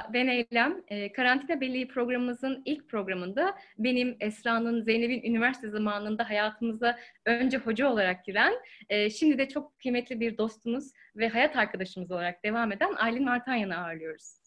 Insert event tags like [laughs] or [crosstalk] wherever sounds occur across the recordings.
Merhaba, ben Eylem. E, Karantina Belleği programımızın ilk programında benim Esra'nın, Zeynep'in üniversite zamanında hayatımıza önce hoca olarak giren, e, şimdi de çok kıymetli bir dostumuz ve hayat arkadaşımız olarak devam eden Aylin Martanyan'ı ağırlıyoruz.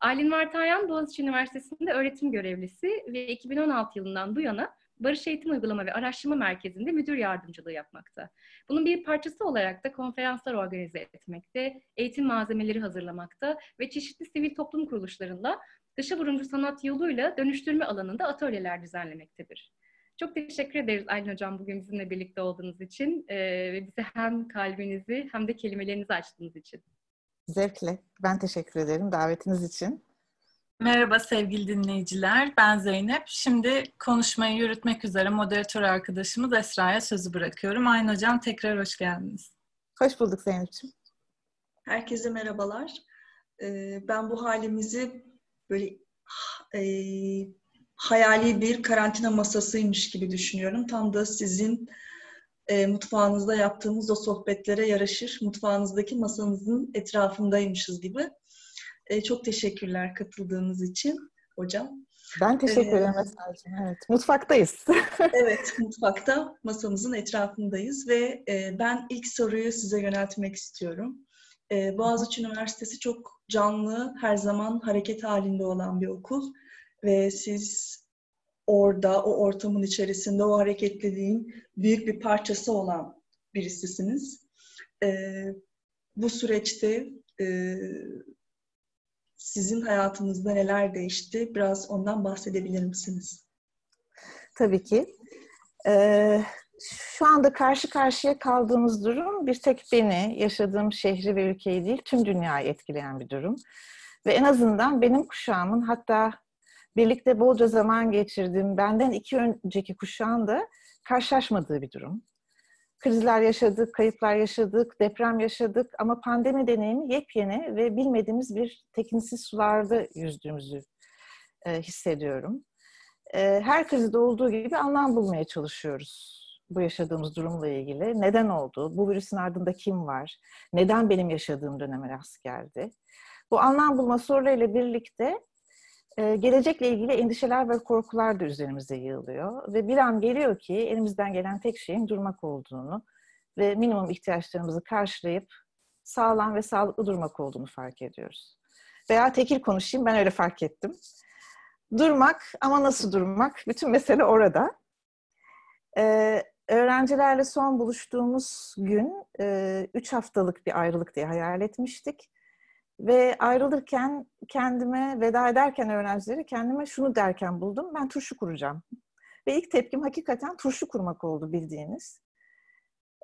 Aylin Martanyan, Boğaziçi Üniversitesi'nde öğretim görevlisi ve 2016 yılından bu yana Barış Eğitim Uygulama ve Araştırma Merkezi'nde müdür yardımcılığı yapmakta. Bunun bir parçası olarak da konferanslar organize etmekte, eğitim malzemeleri hazırlamakta ve çeşitli sivil toplum kuruluşlarında dışa vurumcu sanat yoluyla dönüştürme alanında atölyeler düzenlemektedir. Çok teşekkür ederiz Aylin Hocam bugün bizimle birlikte olduğunuz için ve bize hem kalbinizi hem de kelimelerinizi açtığınız için. Zevkle. Ben teşekkür ederim davetiniz için. Merhaba sevgili dinleyiciler, ben Zeynep. Şimdi konuşmayı yürütmek üzere moderatör arkadaşımız Esra'ya sözü bırakıyorum. Aynı hocam tekrar hoş geldiniz. Hoş bulduk Zeynep'ciğim. Herkese merhabalar. Ee, ben bu halimizi böyle e, hayali bir karantina masasıymış gibi düşünüyorum. Tam da sizin e, mutfağınızda yaptığımız o sohbetlere yaraşır. Mutfağınızdaki masanızın etrafındaymışız gibi. E, çok teşekkürler katıldığınız için hocam. Ben teşekkür ederim Esra'cığım. Evet, mutfaktayız. [laughs] evet, mutfakta masamızın etrafındayız ve e, ben ilk soruyu size yöneltmek istiyorum. E, Boğaziçi Üniversitesi çok canlı, her zaman hareket halinde olan bir okul ve siz orada, o ortamın içerisinde o hareketliliğin büyük bir parçası olan birisisiniz. E, bu süreçte e, sizin hayatınızda neler değişti? Biraz ondan bahsedebilir misiniz? Tabii ki. Ee, şu anda karşı karşıya kaldığımız durum bir tek beni, yaşadığım şehri ve ülkeyi değil, tüm dünyayı etkileyen bir durum. Ve en azından benim kuşağımın hatta birlikte bolca zaman geçirdiğim benden iki önceki kuşağın da karşılaşmadığı bir durum krizler yaşadık, kayıplar yaşadık, deprem yaşadık ama pandemi deneyimi yepyeni ve bilmediğimiz bir tekinsiz sularda yüzdüğümüzü e, hissediyorum. E, her krizde olduğu gibi anlam bulmaya çalışıyoruz bu yaşadığımız durumla ilgili. Neden oldu? Bu virüsün ardında kim var? Neden benim yaşadığım döneme rast geldi? Bu anlam bulma sorularıyla birlikte e, gelecekle ilgili endişeler ve korkular da üzerimize yığılıyor. Ve bir an geliyor ki elimizden gelen tek şeyin durmak olduğunu ve minimum ihtiyaçlarımızı karşılayıp sağlam ve sağlıklı durmak olduğunu fark ediyoruz. Veya tekil konuşayım, ben öyle fark ettim. Durmak ama nasıl durmak? Bütün mesele orada. Ee, öğrencilerle son buluştuğumuz gün e, üç haftalık bir ayrılık diye hayal etmiştik. Ve ayrılırken kendime, veda ederken öğrencileri kendime şunu derken buldum. Ben turşu kuracağım. Ve ilk tepkim hakikaten turşu kurmak oldu bildiğiniz.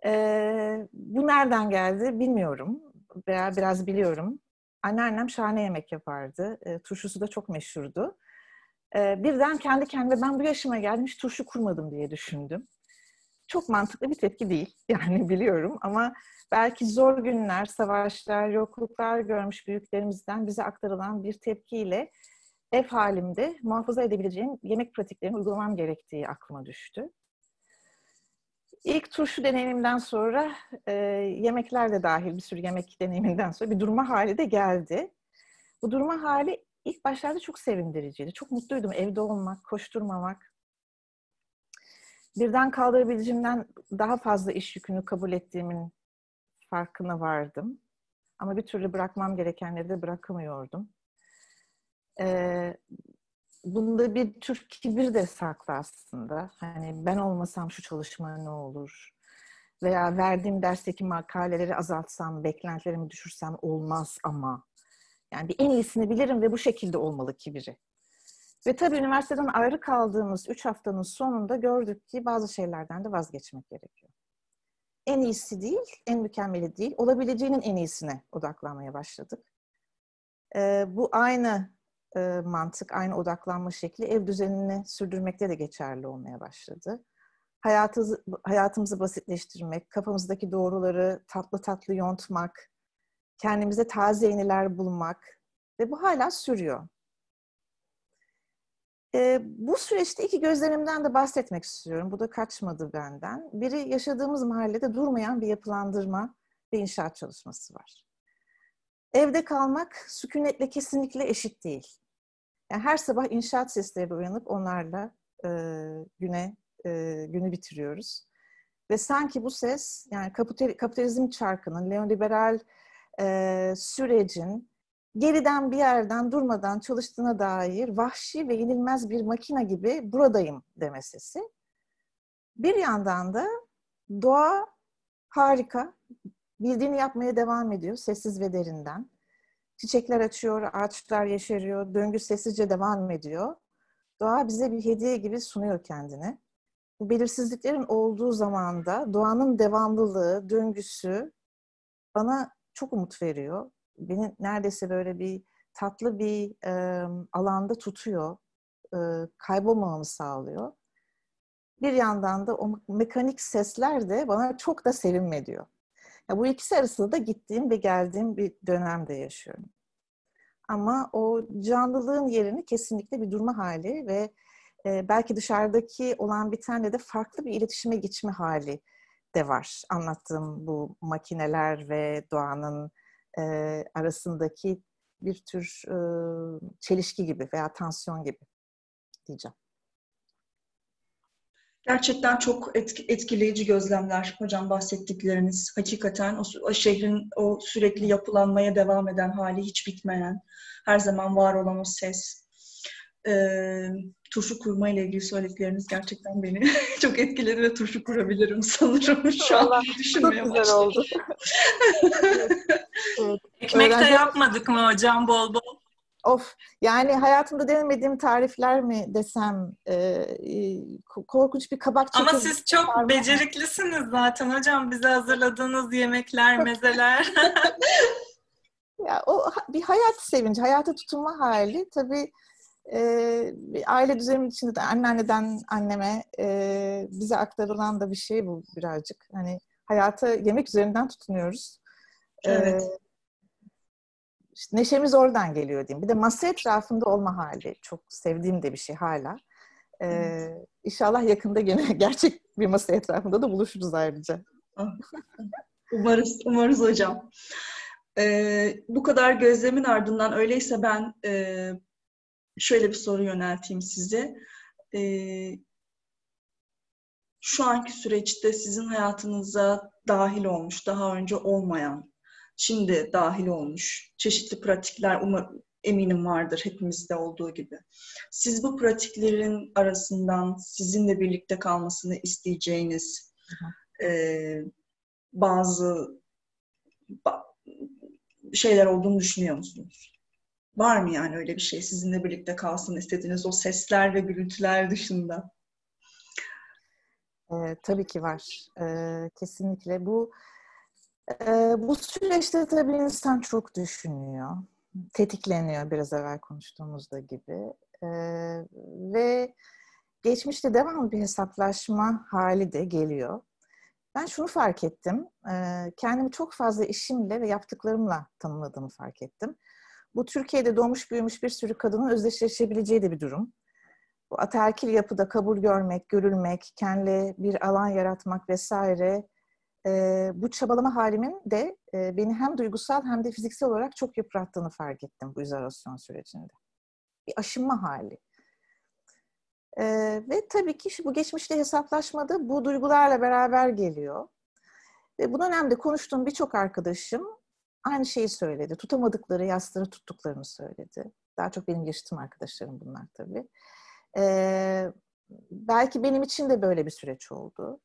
Ee, bu nereden geldi bilmiyorum. Veya biraz biliyorum. Anneannem şahane yemek yapardı. E, turşusu da çok meşhurdu. E, birden kendi kendime ben bu yaşıma geldim hiç turşu kurmadım diye düşündüm. Çok mantıklı bir tepki değil. [laughs] Yani biliyorum ama belki zor günler, savaşlar, yokluklar görmüş büyüklerimizden bize aktarılan bir tepkiyle ev halimde muhafaza edebileceğim yemek pratiklerini uygulamam gerektiği aklıma düştü. İlk turşu deneyimimden sonra e, yemekler de dahil bir sürü yemek deneyiminden sonra bir durma hali de geldi. Bu durma hali ilk başlarda çok sevindiriciydi. Çok mutluydum evde olmak, koşturmamak. Birden kaldırabileceğimden daha fazla iş yükünü kabul ettiğimin farkına vardım. Ama bir türlü bırakmam gerekenleri de bırakamıyordum. Ee, bunda bir tür kibir de saklı aslında. Hani ben olmasam şu çalışma ne olur? Veya verdiğim dersteki makaleleri azaltsam, beklentilerimi düşürsem olmaz ama. Yani bir en iyisini bilirim ve bu şekilde olmalı kibiri. Ve tabii üniversiteden ayrı kaldığımız üç haftanın sonunda gördük ki bazı şeylerden de vazgeçmek gerekiyor en iyisi değil, en mükemmeli değil, olabileceğinin en iyisine odaklanmaya başladık. Ee, bu aynı e, mantık, aynı odaklanma şekli ev düzenini sürdürmekte de geçerli olmaya başladı. Hayatımızı, hayatımızı basitleştirmek, kafamızdaki doğruları tatlı tatlı yontmak, kendimize taze yeniler bulmak ve bu hala sürüyor. E, bu süreçte iki gözlerimden de bahsetmek istiyorum. Bu da kaçmadı benden. Biri yaşadığımız mahallede durmayan bir yapılandırma ve inşaat çalışması var. evde kalmak sükunetle kesinlikle eşit değil. Yani her sabah inşaat sesleri uyanıp onlarla e, güne e, günü bitiriyoruz. Ve sanki bu ses yani kapitalizm çarkının, neoliberal e, sürecin geriden bir yerden durmadan çalıştığına dair vahşi ve yenilmez bir makine gibi buradayım deme sesi. Bir yandan da doğa harika, bildiğini yapmaya devam ediyor sessiz ve derinden. Çiçekler açıyor, ağaçlar yeşeriyor, döngü sessizce devam ediyor. Doğa bize bir hediye gibi sunuyor kendini. Bu belirsizliklerin olduğu zamanda doğanın devamlılığı, döngüsü bana çok umut veriyor. Beni neredeyse böyle bir tatlı bir e, alanda tutuyor, e, kaybolmamamı sağlıyor. Bir yandan da o mekanik sesler de bana çok da sevinme diyor. Ya bu ikisi arasında da gittiğim ve geldiğim bir dönemde yaşıyorum. Ama o canlılığın yerini kesinlikle bir durma hali ve e, belki dışarıdaki olan bir tane de farklı bir iletişime geçme hali de var. Anlattığım bu makineler ve doğanın e, arasındaki bir tür e, çelişki gibi veya tansiyon gibi diyeceğim. Gerçekten çok etkileyici gözlemler hocam bahsettikleriniz. Hakikaten o, o şehrin o sürekli yapılanmaya devam eden hali hiç bitmeyen, her zaman var olan o ses. Ee, turşu kurma ile ilgili söyledikleriniz gerçekten beni [laughs] çok etkiledi ve turşu kurabilirim sanırım şu an düşünmeye Çok güzel oldu. [laughs] evet. Ekmek de yapmadık mı hocam bol bol? Of yani hayatımda denemediğim tarifler mi desem e, e korkunç bir kabak çekimi. Ama siz çok beceriklisiniz zaten hocam bize hazırladığınız yemekler, mezeler. [laughs] ya o bir hayat sevinci, hayata tutunma hali tabii e, aile düzeninin içinde de anneanneden anneme e, bize aktarılan da bir şey bu birazcık. Hani hayata yemek üzerinden tutunuyoruz. Evet. E, işte neşemiz oradan geliyor diyeyim. Bir de masa etrafında olma hali çok sevdiğim de bir şey hala. Ee, evet. İnşallah yakında gene [laughs] gerçek bir masa etrafında da buluşuruz ayrıca. [laughs] umarız, umarız hocam. Ee, bu kadar gözlemin ardından öyleyse ben e, şöyle bir soru yönelteyim size. Ee, şu anki süreçte sizin hayatınıza dahil olmuş, daha önce olmayan şimdi dahil olmuş. Çeşitli pratikler umar, eminim vardır hepimizde olduğu gibi. Siz bu pratiklerin arasından sizinle birlikte kalmasını isteyeceğiniz e, bazı ba, şeyler olduğunu düşünüyor musunuz? Var mı yani öyle bir şey sizinle birlikte kalsın istediğiniz o sesler ve gürültüler dışında? Ee, tabii ki var. Ee, kesinlikle. Bu ee, bu süreçte tabii insan çok düşünüyor. Tetikleniyor biraz evvel konuştuğumuzda gibi. Ee, ve geçmişte devamlı bir hesaplaşma hali de geliyor. Ben şunu fark ettim. Ee, kendimi çok fazla işimle ve yaptıklarımla tanımladığımı fark ettim. Bu Türkiye'de doğmuş büyümüş bir sürü kadının özdeşleşebileceği de bir durum. Bu ataerkil yapıda kabul görmek, görülmek, kendi bir alan yaratmak vesaire e, bu çabalama halimin de e, beni hem duygusal hem de fiziksel olarak çok yıprattığını fark ettim bu izolasyon sürecinde. Bir aşınma hali. E, ve tabii ki bu geçmişte hesaplaşmada bu duygularla beraber geliyor. Ve bu dönemde konuştuğum birçok arkadaşım aynı şeyi söyledi. Tutamadıkları yasları tuttuklarını söyledi. Daha çok benim yaşıtım arkadaşlarım bunlar tabii. Ee, belki benim için de böyle bir süreç oldu.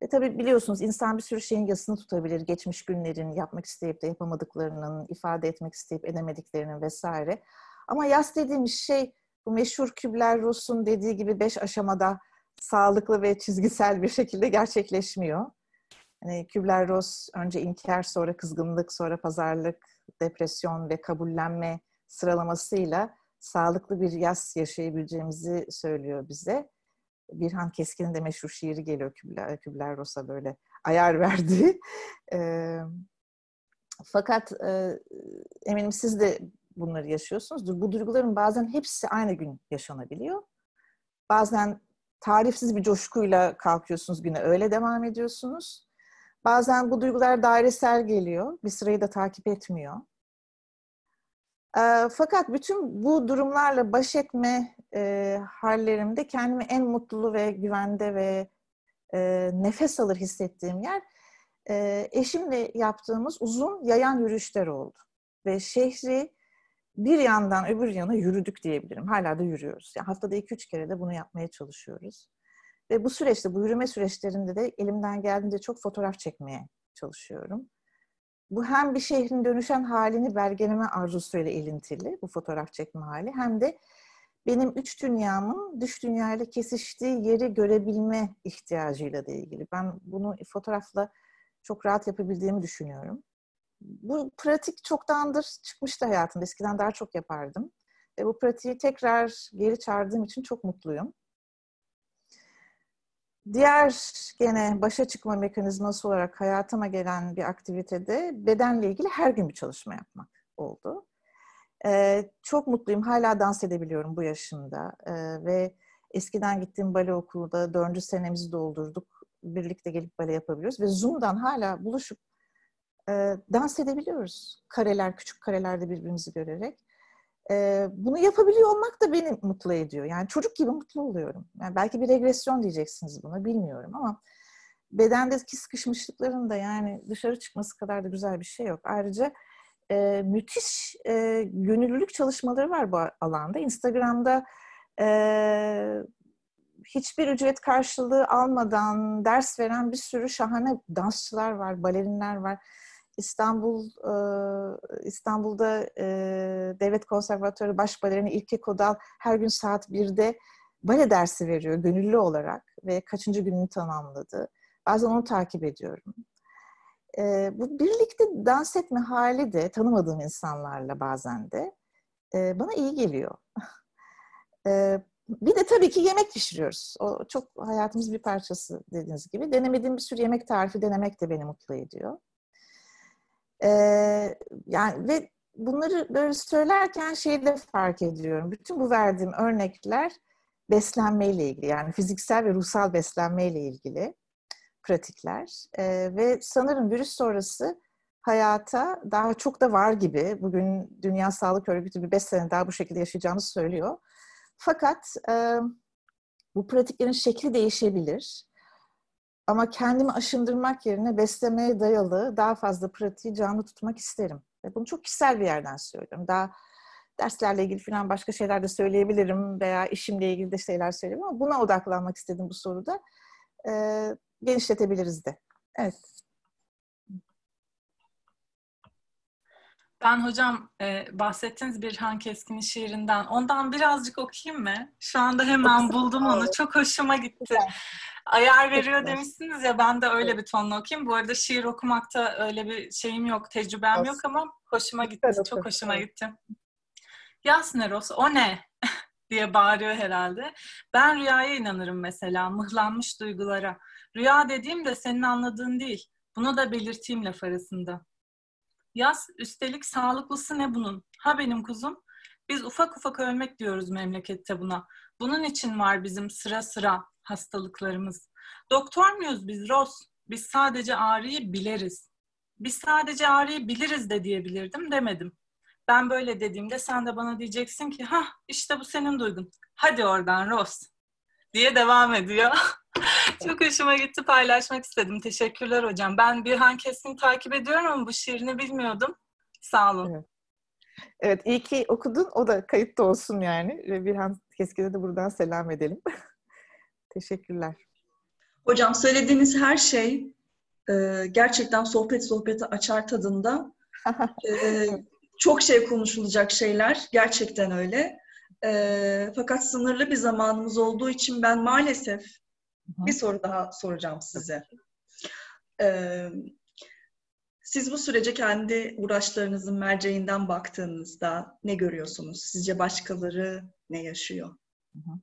E tabii biliyorsunuz insan bir sürü şeyin yasını tutabilir. Geçmiş günlerin, yapmak isteyip de yapamadıklarının, ifade etmek isteyip edemediklerinin vesaire. Ama yas dediğimiz şey bu meşhur Kübler-Ross'un dediği gibi beş aşamada sağlıklı ve çizgisel bir şekilde gerçekleşmiyor. Yani Kübler-Ross önce inkar, sonra kızgınlık, sonra pazarlık, depresyon ve kabullenme sıralamasıyla sağlıklı bir yas yaşayabileceğimizi söylüyor bize. Birhan Keskin'in de meşhur şiiri geliyor Kübler, Kübler Ross'a böyle ayar verdi. [laughs] E, fakat e, eminim siz de bunları yaşıyorsunuzdur. Bu duyguların bazen hepsi aynı gün yaşanabiliyor. Bazen tarifsiz bir coşkuyla kalkıyorsunuz güne öyle devam ediyorsunuz. Bazen bu duygular dairesel geliyor. Bir sırayı da takip etmiyor. E, fakat bütün bu durumlarla baş etme e, hallerimde kendimi en mutlu ve güvende ve e, nefes alır hissettiğim yer e, eşimle yaptığımız uzun yayan yürüyüşler oldu. Ve şehri bir yandan öbür yana yürüdük diyebilirim. Hala da yürüyoruz. Yani haftada iki üç kere de bunu yapmaya çalışıyoruz. Ve bu süreçte, bu yürüme süreçlerinde de elimden geldiğince çok fotoğraf çekmeye çalışıyorum. Bu hem bir şehrin dönüşen halini belgeleme arzusuyla ilintili, bu fotoğraf çekme hali, hem de benim üç dünyamın dış dünyayla kesiştiği yeri görebilme ihtiyacıyla da ilgili. Ben bunu fotoğrafla çok rahat yapabildiğimi düşünüyorum. Bu pratik çoktandır çıkmıştı hayatımda. Eskiden daha çok yapardım. Ve bu pratiği tekrar geri çağırdığım için çok mutluyum. Diğer gene başa çıkma mekanizması olarak hayatıma gelen bir aktivitede bedenle ilgili her gün bir çalışma yapmak oldu. Ee, çok mutluyum. Hala dans edebiliyorum bu yaşımda. Ee, ve eskiden gittiğim bale okulda dördüncü senemizi doldurduk. Birlikte gelip bale yapabiliyoruz. Ve Zoom'dan hala buluşup e, dans edebiliyoruz. Kareler, küçük karelerde birbirimizi görerek. Bunu yapabiliyor olmak da beni mutlu ediyor. Yani çocuk gibi mutlu oluyorum. Yani belki bir regresyon diyeceksiniz buna, bilmiyorum ama bedendeki sıkışmışlıkların da yani dışarı çıkması kadar da güzel bir şey yok. Ayrıca e, müthiş e, gönüllülük çalışmaları var bu alanda. Instagram'da e, hiçbir ücret karşılığı almadan ders veren bir sürü şahane dansçılar var, balerinler var. İstanbul e, İstanbul'da e, Devlet Konservatuarı Baş Balerini İlke Kodal her gün saat 1'de bale dersi veriyor gönüllü olarak ve kaçıncı gününü tamamladı. Bazen onu takip ediyorum. E, bu birlikte dans etme hali de tanımadığım insanlarla bazen de e, bana iyi geliyor. [laughs] e, bir de tabii ki yemek pişiriyoruz. O çok hayatımız bir parçası dediğiniz gibi. Denemediğim bir sürü yemek tarifi denemek de beni mutlu ediyor. Ee, yani ve bunları böyle söylerken şeyi de fark ediyorum. Bütün bu verdiğim örnekler beslenmeyle ilgili. Yani fiziksel ve ruhsal beslenmeyle ilgili pratikler. Ee, ve sanırım virüs sonrası hayata daha çok da var gibi. Bugün Dünya Sağlık Örgütü bir beş sene daha bu şekilde yaşayacağımızı söylüyor. Fakat e, bu pratiklerin şekli değişebilir. Ama kendimi aşındırmak yerine beslemeye dayalı daha fazla pratiği canlı tutmak isterim. Ve bunu çok kişisel bir yerden söylüyorum. Daha derslerle ilgili falan başka şeyler de söyleyebilirim veya işimle ilgili de şeyler söyleyebilirim ama buna odaklanmak istedim bu soruda. Ee, genişletebiliriz de. Evet. Ben hocam e, bahsettiğiniz Birhan Keskin'in şiirinden ondan birazcık okuyayım mı? Şu anda hemen buldum onu. Çok hoşuma gitti. Ayar veriyor demişsiniz ya ben de öyle bir tonla okuyayım. Bu arada şiir okumakta öyle bir şeyim yok, tecrübem yok ama hoşuma gitti. Çok hoşuma gitti. Yas Neros o ne? [laughs] diye bağırıyor herhalde. Ben rüyaya inanırım mesela, mıhlanmış duygulara. Rüya dediğim de senin anladığın değil. Bunu da belirteyim laf arasında. Yaz, üstelik sağlıklısı ne bunun? Ha benim kuzum? Biz ufak ufak ölmek diyoruz memlekette buna. Bunun için var bizim sıra sıra hastalıklarımız. Doktor muyuz biz Ros? Biz sadece ağrıyı biliriz. Biz sadece ağrıyı biliriz de diyebilirdim demedim. Ben böyle dediğimde sen de bana diyeceksin ki ha işte bu senin duygun. Hadi oradan Ros diye devam ediyor. [laughs] [laughs] Çok hoşuma gitti paylaşmak istedim. Teşekkürler hocam. Ben Birhan Keskin takip ediyorum ama bu şiirini bilmiyordum. Sağ olun. Evet. Evet iyi ki okudun. O da kayıtta olsun yani. Ve Birhan Keskin'e de buradan selam edelim. [laughs] Teşekkürler. Hocam söylediğiniz her şey e, gerçekten sohbet sohbeti açar tadında. [laughs] e, çok şey konuşulacak şeyler. Gerçekten öyle. E, fakat sınırlı bir zamanımız olduğu için ben maalesef Hı. bir soru daha soracağım size. E, siz bu sürece kendi uğraşlarınızın merceğinden baktığınızda ne görüyorsunuz? Sizce başkaları ne yaşıyor? Hı hı.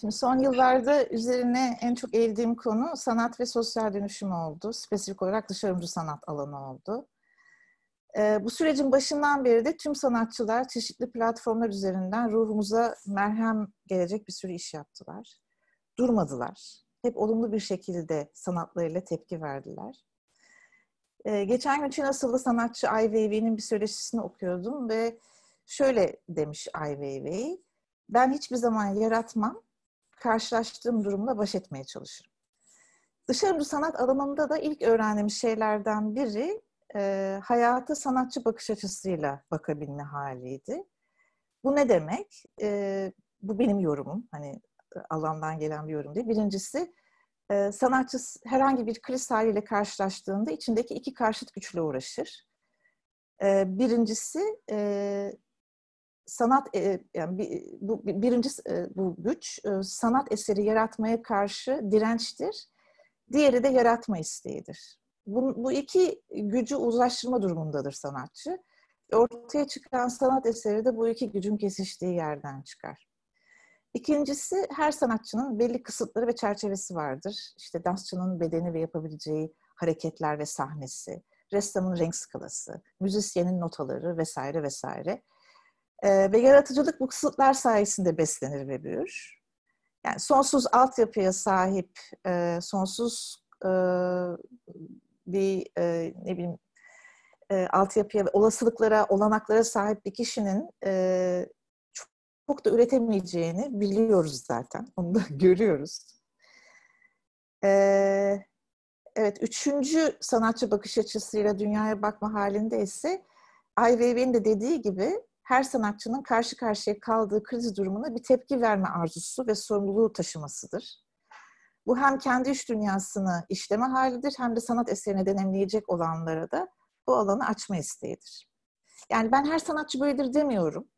Şimdi son yıllarda üzerine en çok eğildiğim konu sanat ve sosyal dönüşüm oldu. Spesifik olarak dışarımcı sanat alanı oldu. Ee, bu sürecin başından beri de tüm sanatçılar çeşitli platformlar üzerinden ruhumuza merhem gelecek bir sürü iş yaptılar. Durmadılar. Hep olumlu bir şekilde sanatlarıyla tepki verdiler. Ee, geçen gün Çin asıllı sanatçı Ai Weiwei'nin bir söyleşisini okuyordum ve şöyle demiş Ai Weiwei, ben hiçbir zaman yaratmam, karşılaştığım durumla baş etmeye çalışırım. Dışarıcı sanat alanında da ilk öğrendiğim şeylerden biri e, hayata sanatçı bakış açısıyla bakabilme haliydi. Bu ne demek? E, bu benim yorumum. Hani alandan gelen bir yorum değil. Birincisi e, sanatçı herhangi bir kriz haliyle karşılaştığında içindeki iki karşıt güçle uğraşır. E, birincisi e, sanat e, yani bu birinci e, bu güç e, sanat eseri yaratmaya karşı dirençtir. Diğeri de yaratma isteğidir. Bu, bu iki gücü uzlaştırma durumundadır sanatçı. Ortaya çıkan sanat eseri de bu iki gücün kesiştiği yerden çıkar. İkincisi her sanatçının belli kısıtları ve çerçevesi vardır. İşte dansçının bedeni ve yapabileceği hareketler ve sahnesi, ressamın renk skalası, müzisyenin notaları vesaire vesaire. Ee, ve yaratıcılık bu kısıtlar sayesinde beslenir ve büyür. Yani sonsuz altyapıya sahip, e, sonsuz e, bir e, ne bileyim e, altyapıya ve olasılıklara, olanaklara sahip bir kişinin e, çok, da üretemeyeceğini biliyoruz zaten. Onu da [laughs] görüyoruz. E, evet, üçüncü sanatçı bakış açısıyla dünyaya bakma halinde ise Ai Weiwei'nin de dediği gibi her sanatçının karşı karşıya kaldığı kriz durumuna bir tepki verme arzusu ve sorumluluğu taşımasıdır. Bu hem kendi iş dünyasını işleme halidir hem de sanat eserini deneyimleyecek olanlara da bu alanı açma isteğidir. Yani ben her sanatçı böyledir demiyorum.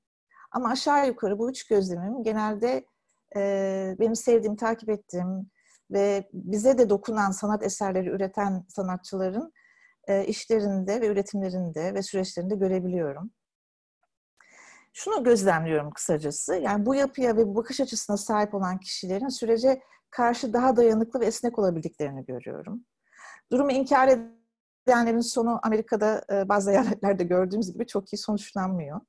Ama aşağı yukarı bu üç gözlemim genelde e, benim sevdiğim, takip ettiğim ve bize de dokunan sanat eserleri üreten sanatçıların e, işlerinde ve üretimlerinde ve süreçlerinde görebiliyorum. Şunu gözlemliyorum kısacası, yani bu yapıya ve bu bakış açısına sahip olan kişilerin sürece karşı daha dayanıklı ve esnek olabildiklerini görüyorum. Durumu inkar edenlerin sonu Amerika'da e, bazı eyaletlerde gördüğümüz gibi çok iyi sonuçlanmıyor.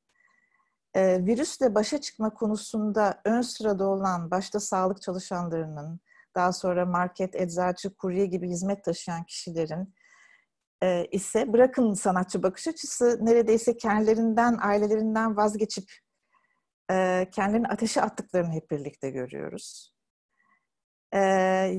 E, virüsle başa çıkma konusunda ön sırada olan başta sağlık çalışanlarının, daha sonra market, eczacı, kurye gibi hizmet taşıyan kişilerin e, ise bırakın sanatçı bakış açısı neredeyse kendilerinden, ailelerinden vazgeçip kendilerini ateşe attıklarını hep birlikte görüyoruz e,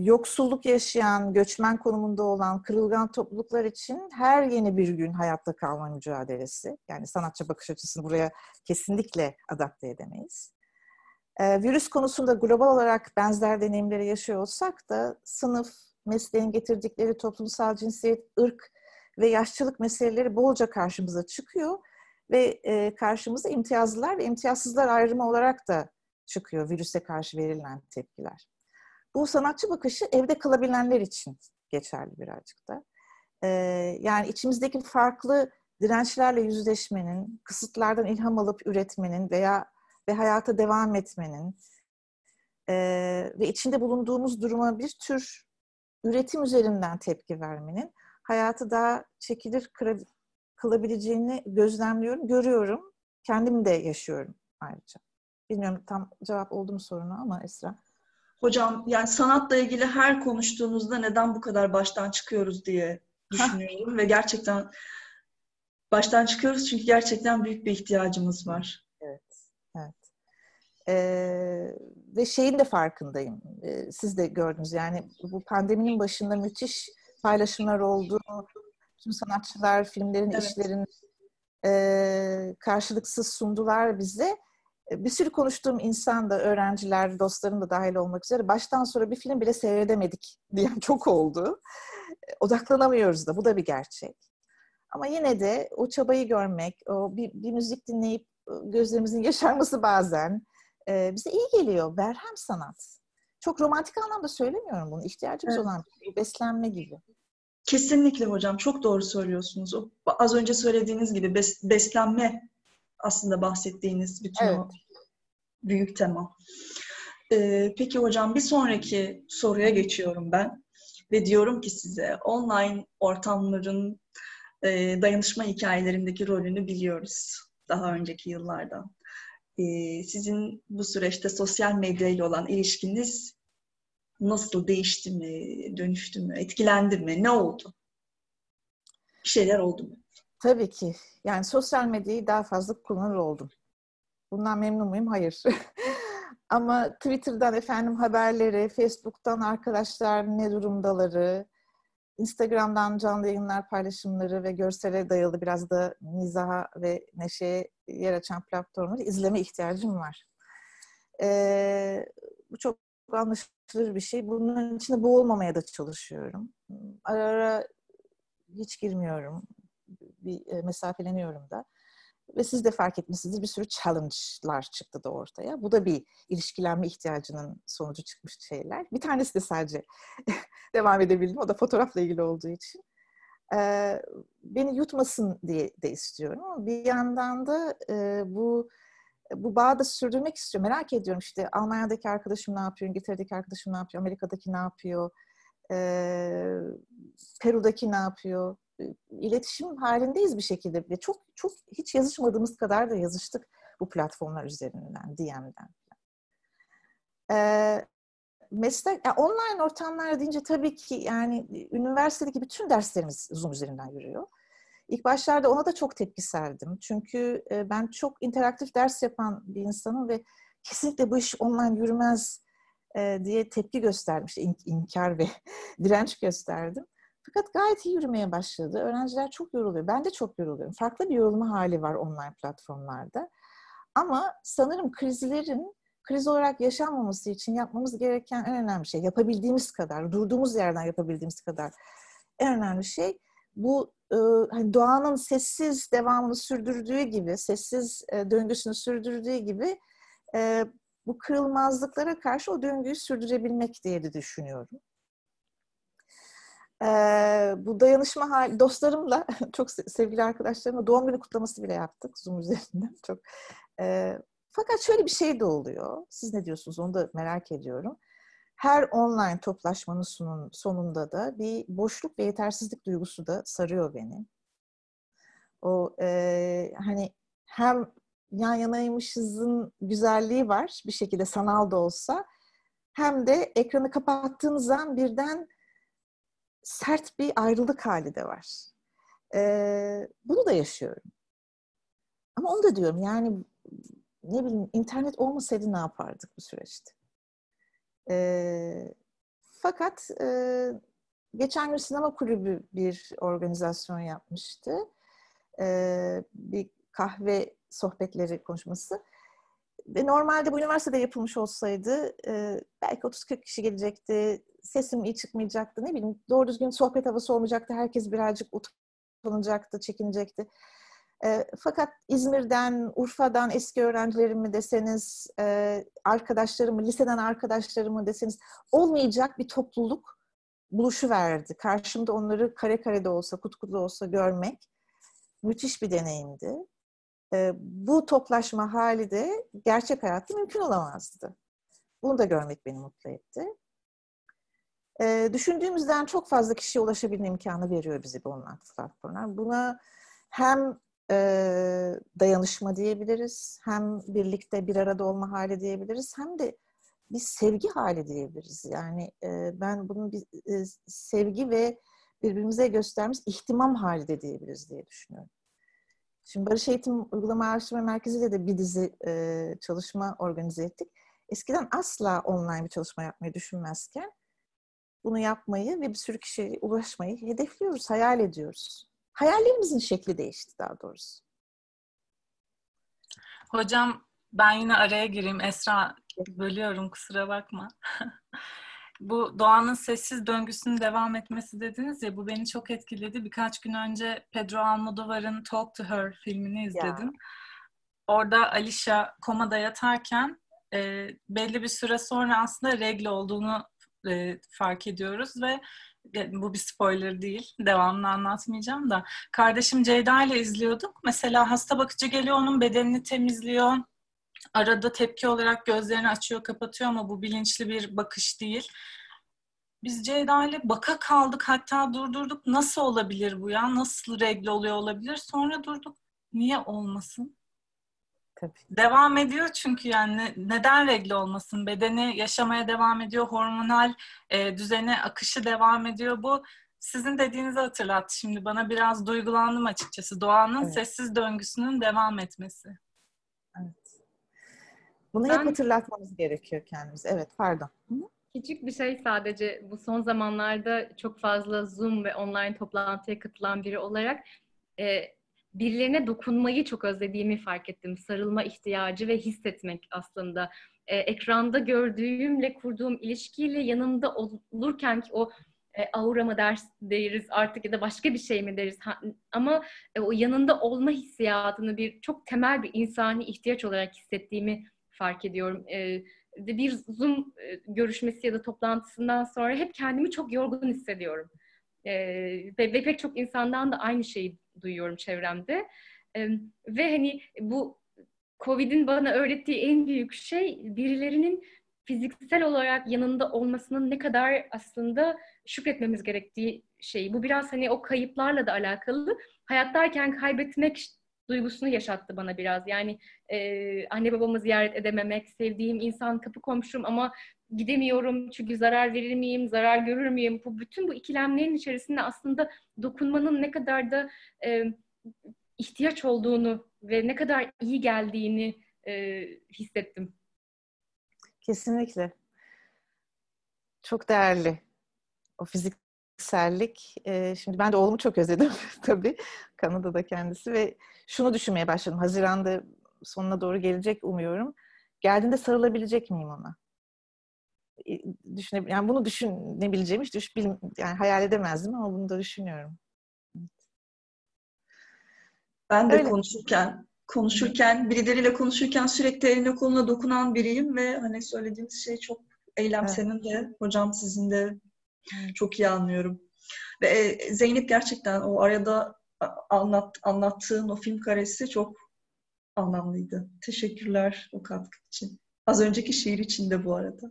yoksulluk yaşayan, göçmen konumunda olan kırılgan topluluklar için her yeni bir gün hayatta kalma mücadelesi. Yani sanatçı bakış açısını buraya kesinlikle adapte edemeyiz. E, virüs konusunda global olarak benzer deneyimleri yaşıyor olsak da sınıf, mesleğin getirdikleri toplumsal cinsiyet, ırk ve yaşçılık meseleleri bolca karşımıza çıkıyor ve e, karşımıza imtiyazlılar ve imtiyazsızlar ayrımı olarak da çıkıyor virüse karşı verilen tepkiler. Bu sanatçı bakışı evde kalabilenler için geçerli birazcık da. Ee, yani içimizdeki farklı dirençlerle yüzleşmenin, kısıtlardan ilham alıp üretmenin veya ve hayata devam etmenin e, ve içinde bulunduğumuz duruma bir tür üretim üzerinden tepki vermenin hayatı daha çekilir kılabileceğini gözlemliyorum, görüyorum. Kendim de yaşıyorum ayrıca. Bilmiyorum tam cevap oldu mu soruna ama Esra. Hocam yani sanatla ilgili her konuştuğunuzda neden bu kadar baştan çıkıyoruz diye düşünüyorum ve gerçekten baştan çıkıyoruz çünkü gerçekten büyük bir ihtiyacımız var. Evet, evet. Ee, ve şeyin de farkındayım. Ee, siz de gördünüz yani bu pandeminin başında müthiş paylaşımlar oldu. Tüm sanatçılar filmlerin, evet. işlerin e, karşılıksız sundular bize bir sürü konuştuğum insan da, öğrenciler, dostlarım da dahil olmak üzere baştan sonra bir film bile seyredemedik [laughs] diyen çok oldu. Odaklanamıyoruz da, bu da bir gerçek. Ama yine de o çabayı görmek, o bir, bir müzik dinleyip gözlerimizin yaşarması bazen e, bize iyi geliyor. Berhem sanat. Çok romantik anlamda söylemiyorum bunu. İhtiyacımız evet. olan bir beslenme gibi. Kesinlikle hocam. Çok doğru söylüyorsunuz. O, az önce söylediğiniz gibi bes, beslenme aslında bahsettiğiniz bütün evet. o büyük tema. Ee, peki hocam bir sonraki soruya geçiyorum ben ve diyorum ki size online ortamların e, dayanışma hikayelerindeki rolünü biliyoruz daha önceki yıllardan. Ee, sizin bu süreçte sosyal medya ile olan ilişkiniz nasıl değişti mi, dönüştü mü, etkilendi mi, ne oldu? Bir şeyler oldu mu? Tabii ki. Yani sosyal medyayı daha fazla kullanır oldum. Bundan memnun muyum? Hayır. [laughs] Ama Twitter'dan efendim haberleri, Facebook'tan arkadaşlar ne durumdaları, Instagram'dan canlı yayınlar paylaşımları ve görsele dayalı biraz da mizaha ve neşeye yer açan platformları izleme ihtiyacım var. Ee, bu çok anlaşılır bir şey. Bunun içinde boğulmamaya da çalışıyorum. Ara ara hiç girmiyorum. Bir e, mesafeleniyorum da. Ve siz de fark etmişsiniz bir sürü challenge'lar çıktı da ortaya. Bu da bir ilişkilenme ihtiyacının sonucu çıkmış şeyler. Bir tanesi de sadece [laughs] devam edebildim. O da fotoğrafla ilgili olduğu için. Ee, beni yutmasın diye de istiyorum. Bir yandan da e, bu bu bağı da sürdürmek istiyorum. Merak ediyorum işte Almanya'daki arkadaşım ne yapıyor, İngiltere'deki arkadaşım ne yapıyor, Amerika'daki ne yapıyor, e, Peru'daki ne yapıyor. İletişim halindeyiz bir şekilde ve çok çok hiç yazışmadığımız kadar da yazıştık bu platformlar üzerinden, DM'den. Ee, meslek, yani online ortamlar deyince tabii ki yani üniversitedeki bütün derslerimiz Zoom üzerinden yürüyor. İlk başlarda ona da çok tepki serdim. Çünkü e, ben çok interaktif ders yapan bir insanım ve kesinlikle bu iş online yürümez e, diye tepki in, inkar ve [laughs] direnç gösterdim. Fakat gayet iyi yürümeye başladı. Öğrenciler çok yoruluyor. Ben de çok yoruluyorum. Farklı bir yorulma hali var online platformlarda. Ama sanırım krizlerin kriz olarak yaşanmaması için yapmamız gereken en önemli şey, yapabildiğimiz kadar, durduğumuz yerden yapabildiğimiz kadar en önemli şey bu e, hani doğanın sessiz devamını sürdürdüğü gibi, sessiz e, döngüsünü sürdürdüğü gibi e, bu kırılmazlıklara karşı o döngüyü sürdürebilmek diye de düşünüyorum. Bu dayanışma hali, dostlarımla, [laughs] çok sevgili arkadaşlarımla doğum günü kutlaması bile yaptık Zoom üzerinden. [laughs] Çok. fakat şöyle bir şey de oluyor. Siz ne diyorsunuz onu da merak ediyorum her online toplaşmanın sonun, sonunda da bir boşluk ve yetersizlik duygusu da sarıyor beni. O e, hani hem yan yanaymışızın güzelliği var bir şekilde sanal da olsa hem de ekranı kapattığınız zaman birden sert bir ayrılık hali de var. E, bunu da yaşıyorum. Ama onu da diyorum yani ne bileyim internet olmasaydı ne yapardık bu süreçte? E, fakat e, geçen gün sinema kulübü bir organizasyon yapmıştı. E, bir kahve sohbetleri konuşması. Ve normalde bu üniversitede yapılmış olsaydı e, belki 30-40 kişi gelecekti, sesim iyi çıkmayacaktı, ne bileyim doğru düzgün sohbet havası olmayacaktı, herkes birazcık utanacaktı, çekinecekti. E, fakat İzmir'den, Urfa'dan eski öğrencilerimi deseniz, e, arkadaşlarımı, liseden arkadaşlarımı deseniz olmayacak bir topluluk buluşu verdi. Karşımda onları kare kare de olsa, kutku da olsa görmek müthiş bir deneyimdi. E, bu toplaşma hali de gerçek hayatta mümkün olamazdı. Bunu da görmek beni mutlu etti. E, düşündüğümüzden çok fazla kişiye ulaşabilme imkanı veriyor bize bu online platformlar. Buna hem e, dayanışma diyebiliriz, hem birlikte bir arada olma hali diyebiliriz, hem de bir sevgi hali diyebiliriz. Yani e, ben bunun bir e, sevgi ve birbirimize göstermiş ihtimam hali de diyebiliriz diye düşünüyorum. Şimdi Barış Eğitim Uygulama Araştırma Merkezi ile de bir dizi e, çalışma organize ettik. Eskiden asla online bir çalışma yapmayı düşünmezken bunu yapmayı ve bir sürü kişiye ulaşmayı hedefliyoruz, hayal ediyoruz hayallerimizin şekli değişti daha doğrusu. Hocam ben yine araya gireyim. Esra bölüyorum kusura bakma. [laughs] bu doğanın sessiz döngüsünün devam etmesi dediniz ya bu beni çok etkiledi. Birkaç gün önce Pedro Almodovar'ın Talk to Her filmini izledim. Ya. Orada Alicia komada yatarken e, belli bir süre sonra aslında regle olduğunu e, fark ediyoruz ve bu bir spoiler değil. Devamını anlatmayacağım da. Kardeşim Ceyda ile izliyorduk. Mesela hasta bakıcı geliyor onun bedenini temizliyor. Arada tepki olarak gözlerini açıyor kapatıyor ama bu bilinçli bir bakış değil. Biz Ceyda ile baka kaldık hatta durdurduk. Nasıl olabilir bu ya? Nasıl regle oluyor olabilir? Sonra durduk. Niye olmasın? Tabii. Devam ediyor çünkü yani neden regle olmasın? Bedeni yaşamaya devam ediyor, hormonal e, düzene akışı devam ediyor. Bu sizin dediğinizi hatırlattı şimdi bana biraz duygulandım açıkçası. Doğanın evet. sessiz döngüsünün devam etmesi. Evet. Bunu ben... hep hatırlatmamız gerekiyor kendimiz. Evet, pardon. Küçük bir şey sadece bu son zamanlarda çok fazla Zoom ve online toplantıya katılan biri olarak e, birilerine dokunmayı çok özlediğimi fark ettim. Sarılma ihtiyacı ve hissetmek aslında. E, ekranda gördüğümle kurduğum ilişkiyle yanımda olurken ki o e, aura mı ders deriz artık ya da başka bir şey mi deriz ha, ama e, o yanında olma hissiyatını bir çok temel bir insani ihtiyaç olarak hissettiğimi fark ediyorum. E, bir Zoom e, görüşmesi ya da toplantısından sonra hep kendimi çok yorgun hissediyorum. E, ve, ve pek çok insandan da aynı şeyi duyuyorum çevremde. E, ve hani bu Covid'in bana öğrettiği en büyük şey birilerinin fiziksel olarak yanında olmasının ne kadar aslında şükretmemiz gerektiği şey. Bu biraz hani o kayıplarla da alakalı. Hayattayken kaybetmek duygusunu yaşattı bana biraz. Yani e, anne babamı ziyaret edememek, sevdiğim insan kapı komşum ama gidemiyorum çünkü zarar verir miyim, zarar görür müyüm? Bu bütün bu ikilemlerin içerisinde aslında dokunmanın ne kadar da e, ihtiyaç olduğunu ve ne kadar iyi geldiğini e, hissettim. Kesinlikle. Çok değerli. O fiziksellik. E, şimdi ben de oğlumu çok özledim [laughs] tabii. Kanada'da kendisi ve şunu düşünmeye başladım. Haziranda sonuna doğru gelecek umuyorum. Geldiğinde sarılabilecek miyim ona? Düşüne, yani bunu düşünebileceğimi hiç düş, yani hayal edemezdim ama bunu da düşünüyorum. Ben de Öyle. konuşurken konuşurken, birileriyle konuşurken sürekli eline koluna dokunan biriyim ve hani söylediğiniz şey çok eylem evet. senin de, hocam sizin de çok iyi anlıyorum. Ve e, Zeynep gerçekten o arada anlat, anlattığın o film karesi çok anlamlıydı. Teşekkürler o katkı için. Az önceki şiir için de bu arada.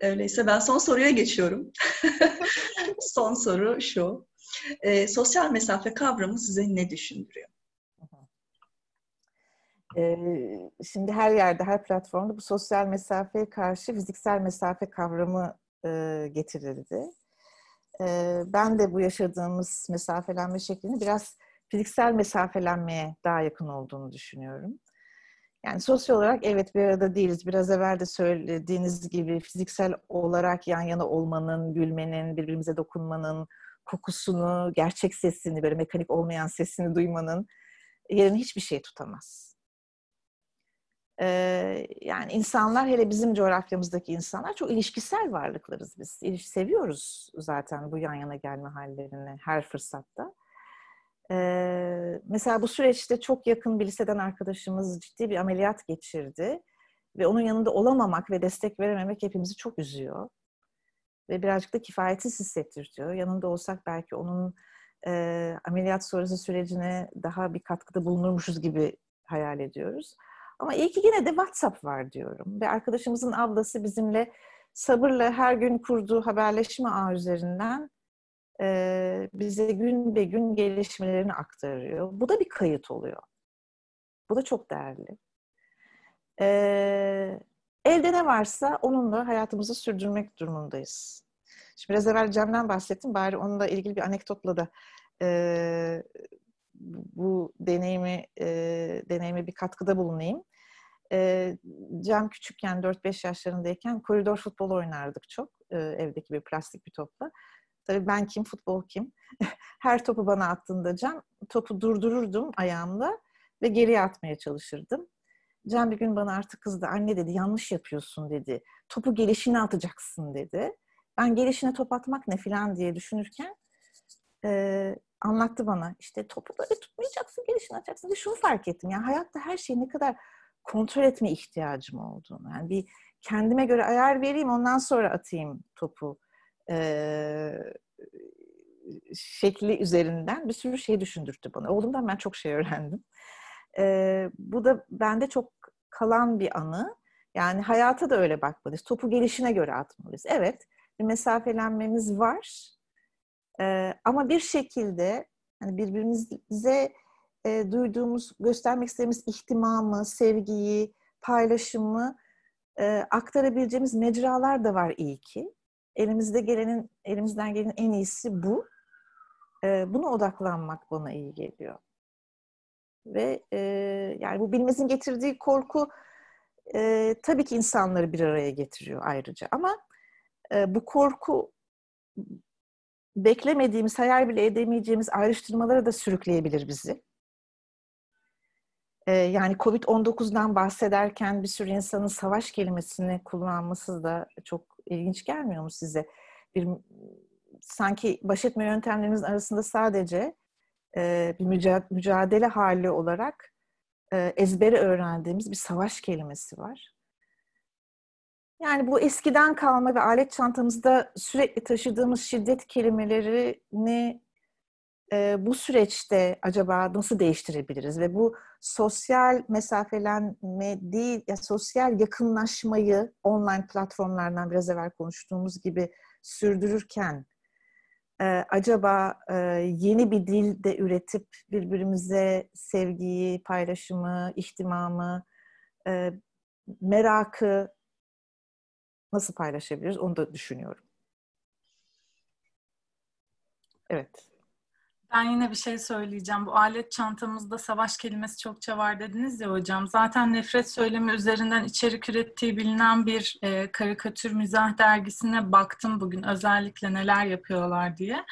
Öyleyse ben son soruya geçiyorum. [laughs] son soru şu. E, sosyal mesafe kavramı size ne düşündürüyor? şimdi her yerde, her platformda bu sosyal mesafeye karşı fiziksel mesafe kavramı getirildi. ben de bu yaşadığımız mesafelenme şeklini biraz fiziksel mesafelenmeye daha yakın olduğunu düşünüyorum. Yani sosyal olarak evet bir arada değiliz. Biraz evvel de söylediğiniz gibi fiziksel olarak yan yana olmanın, gülmenin, birbirimize dokunmanın, kokusunu, gerçek sesini, böyle mekanik olmayan sesini duymanın yerini hiçbir şey tutamaz. Ee, yani insanlar hele bizim coğrafyamızdaki insanlar çok ilişkisel varlıklarız biz. İliş seviyoruz zaten bu yan yana gelme hallerini her fırsatta. Ee, mesela bu süreçte çok yakın bir liseden arkadaşımız ciddi bir ameliyat geçirdi. Ve onun yanında olamamak ve destek verememek hepimizi çok üzüyor. Ve birazcık da kifayetsiz hissettiriyor. Yanında olsak belki onun e, ameliyat sonrası sürecine daha bir katkıda bulunurmuşuz gibi hayal ediyoruz. Ama iyi ki yine de WhatsApp var diyorum. Ve arkadaşımızın ablası bizimle sabırla her gün kurduğu haberleşme ağı üzerinden e, bize gün be gün gelişmelerini aktarıyor. Bu da bir kayıt oluyor. Bu da çok değerli. E, elde ne varsa onunla hayatımızı sürdürmek durumundayız. Şimdi biraz evvel Cem'den bahsettim. Bari onunla ilgili bir anekdotla da e, bu deneyimi e, deneyime bir katkıda bulunayım. E, Cem küçükken 4-5 yaşlarındayken koridor futbol oynardık çok e, evdeki bir plastik bir topla. Tabii ben kim, futbol kim? [laughs] Her topu bana attığında Cem, topu durdururdum ayağımla ve geriye atmaya çalışırdım. Cem bir gün bana artık kızdı. Anne dedi yanlış yapıyorsun dedi. Topu gelişine atacaksın dedi. Ben gelişine top atmak ne filan diye düşünürken e, anlattı bana. İşte topu böyle tutmayacaksın, gelişine atacaksın diye şunu fark ettim. Yani hayatta her şey ne kadar kontrol etme ihtiyacım olduğunu. Yani bir kendime göre ayar vereyim ondan sonra atayım topu e, şekli üzerinden bir sürü şey düşündürttü bana. Oğlumdan ben çok şey öğrendim. E, bu da bende çok kalan bir anı. Yani hayata da öyle bakmalıyız. Topu gelişine göre atmalıyız. Evet, bir mesafelenmemiz var. E, ama bir şekilde hani birbirimize e, duyduğumuz, göstermek istediğimiz ihtimamı, sevgiyi, paylaşımı e, aktarabileceğimiz mecralar da var iyi ki. Elimizde gelenin, elimizden gelenin en iyisi bu. E, buna odaklanmak bana iyi geliyor. Ve e, yani bu bilmezin getirdiği korku e, tabii ki insanları bir araya getiriyor ayrıca. Ama e, bu korku beklemediğimiz, hayal bile edemeyeceğimiz ayrıştırmalara da sürükleyebilir bizi. E, yani Covid-19'dan bahsederken bir sürü insanın savaş kelimesini kullanması da çok ilginç gelmiyor mu size? Bir sanki baş etme yöntemlerimiz arasında sadece e, bir mücadele hali olarak e, ezbere öğrendiğimiz bir savaş kelimesi var. Yani bu eskiden kalma ve alet çantamızda sürekli taşıdığımız şiddet kelimelerini e, bu süreçte acaba nasıl değiştirebiliriz ve bu sosyal mesafelenme değil, ya sosyal yakınlaşmayı online platformlardan biraz evvel konuştuğumuz gibi sürdürürken e, acaba e, yeni bir dil de üretip birbirimize sevgiyi, paylaşımı, ihtimamı, e, merakı nasıl paylaşabiliriz onu da düşünüyorum. Evet. Ben yine bir şey söyleyeceğim. Bu alet çantamızda savaş kelimesi çokça var dediniz ya hocam. Zaten nefret söylemi üzerinden içerik ürettiği bilinen bir e, karikatür mizah dergisine baktım bugün özellikle neler yapıyorlar diye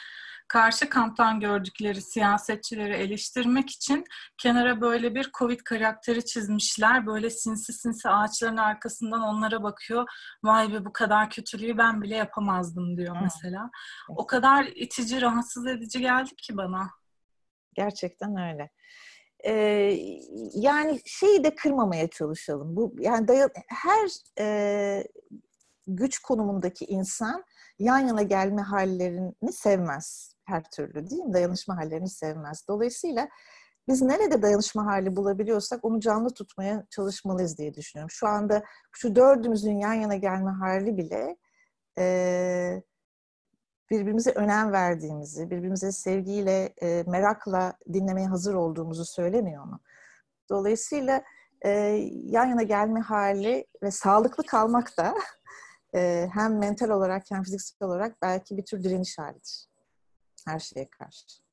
karşı kamptan gördükleri siyasetçileri eleştirmek için kenara böyle bir Covid karakteri çizmişler. Böyle sinsi sinsi ağaçların arkasından onlara bakıyor. Vay be bu kadar kötülüğü ben bile yapamazdım diyor mesela. O kadar itici, rahatsız edici geldi ki bana. Gerçekten öyle. Ee, yani şeyi de kırmamaya çalışalım. Bu yani daya, her e, güç konumundaki insan yan yana gelme hallerini sevmez her türlü değil mi? Dayanışma hallerini sevmez. Dolayısıyla biz nerede dayanışma hali bulabiliyorsak onu canlı tutmaya çalışmalıyız diye düşünüyorum. Şu anda şu dördümüzün yan yana gelme hali bile e, birbirimize önem verdiğimizi, birbirimize sevgiyle, e, merakla dinlemeye hazır olduğumuzu söylemiyor mu? Dolayısıyla e, yan yana gelme hali ve sağlıklı kalmak da e, hem mental olarak hem fiziksel olarak belki bir tür direniş halidir her şeye karşı.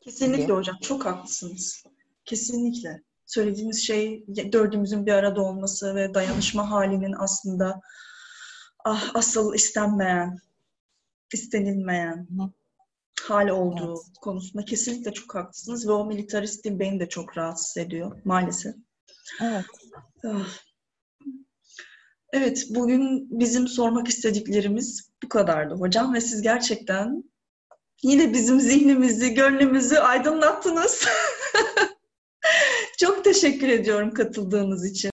Kesinlikle diye. hocam. Çok haklısınız. Kesinlikle. Söylediğiniz şey dördümüzün bir arada olması ve dayanışma halinin aslında ah, asıl istenmeyen, istenilmeyen Hı. hal olduğu evet. konusunda kesinlikle çok haklısınız ve o militarist beni de çok rahatsız ediyor maalesef. Evet. Ah. Evet, bugün bizim sormak istediklerimiz bu kadardı hocam ve siz gerçekten Yine bizim zihnimizi, gönlümüzü aydınlattınız. [laughs] Çok teşekkür ediyorum katıldığınız için.